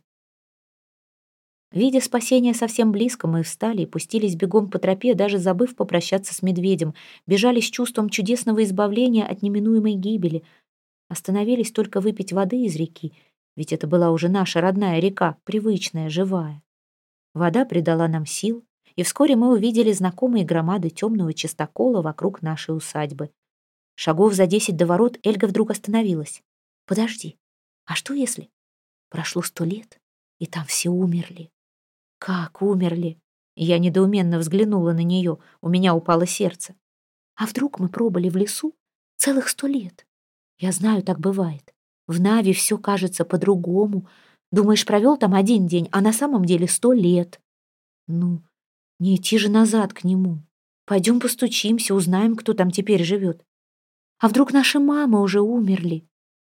Видя спасение совсем близко, мы встали и пустились бегом по тропе, даже забыв попрощаться с медведем, бежали с чувством чудесного избавления от неминуемой гибели. Остановились только выпить воды из реки, ведь это была уже наша родная река, привычная, живая. Вода придала нам сил, и вскоре мы увидели знакомые громады темного чистокола вокруг нашей усадьбы. Шагов за десять до ворот Эльга вдруг остановилась. «Подожди, а что если? Прошло сто лет, и там все умерли». «Как умерли?» Я недоуменно взглянула на нее, у меня упало сердце. «А вдруг мы пробыли в лесу целых сто лет? Я знаю, так бывает. В Нави все кажется по-другому. Думаешь, провел там один день, а на самом деле сто лет. Ну, не идти же назад к нему. Пойдем постучимся, узнаем, кто там теперь живет. А вдруг наши мамы уже умерли?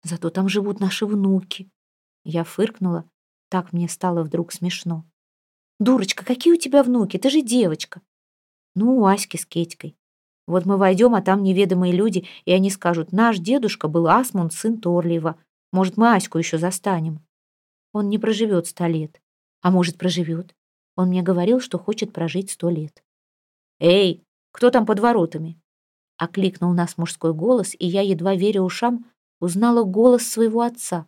Зато там живут наши внуки. Я фыркнула. Так мне стало вдруг смешно. «Дурочка, какие у тебя внуки? Ты же девочка!» «Ну, у Аськи с Кетькой. Вот мы войдем, а там неведомые люди, и они скажут, наш дедушка был Асмунд, сын Торлиева. Может, мы Аську еще застанем. Он не проживет сто лет. А может, проживет. Он мне говорил, что хочет прожить сто лет. «Эй, кто там под воротами?» Окликнул нас мужской голос, и я, едва веря ушам, узнала голос своего отца.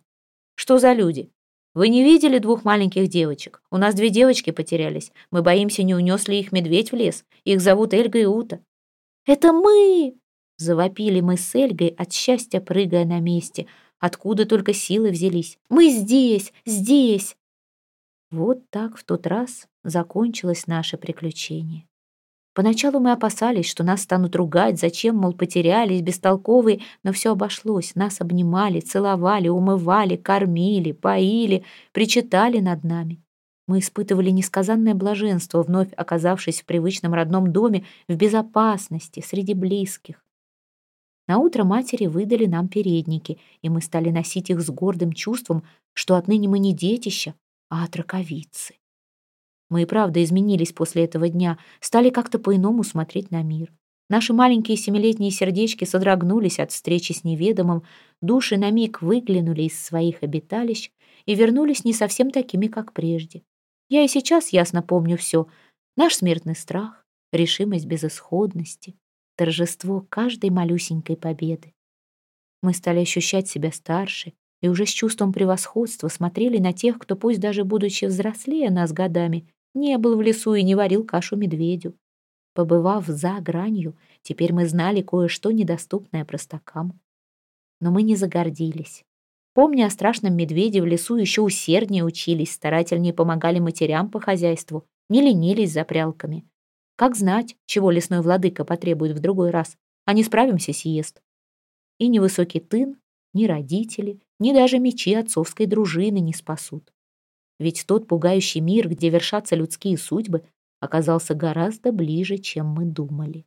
«Что за люди? Вы не видели двух маленьких девочек? У нас две девочки потерялись. Мы боимся, не унес ли их медведь в лес. Их зовут Эльга и Ута». «Это мы!» Завопили мы с Эльгой, от счастья прыгая на месте. Откуда только силы взялись. «Мы здесь! Здесь!» Вот так в тот раз закончилось наше приключение. Поначалу мы опасались, что нас станут ругать, зачем, мол, потерялись, бестолковые, но все обошлось. Нас обнимали, целовали, умывали, кормили, поили, причитали над нами. Мы испытывали несказанное блаженство, вновь оказавшись в привычном родном доме, в безопасности, среди близких. На утро матери выдали нам передники, и мы стали носить их с гордым чувством, что отныне мы не детища, а отраковицы. Мы и правда изменились после этого дня, стали как-то по-иному смотреть на мир. Наши маленькие семилетние сердечки содрогнулись от встречи с неведомым, души на миг выглянули из своих обиталищ и вернулись не совсем такими, как прежде. Я и сейчас ясно помню все. Наш смертный страх, решимость безысходности, торжество каждой малюсенькой победы. Мы стали ощущать себя старше и уже с чувством превосходства смотрели на тех, кто, пусть даже будучи взрослее нас годами, не был в лесу и не варил кашу медведю. Побывав за гранью, теперь мы знали кое-что недоступное простакам. Но мы не загордились. Помня о страшном медведе, в лесу еще усерднее учились, старательнее помогали матерям по хозяйству, не ленились за прялками. Как знать, чего лесной владыка потребует в другой раз, а не справимся сиест. И ни высокий тын, ни родители, ни даже мечи отцовской дружины не спасут. Ведь тот пугающий мир, где вершатся людские судьбы, оказался гораздо ближе, чем мы думали.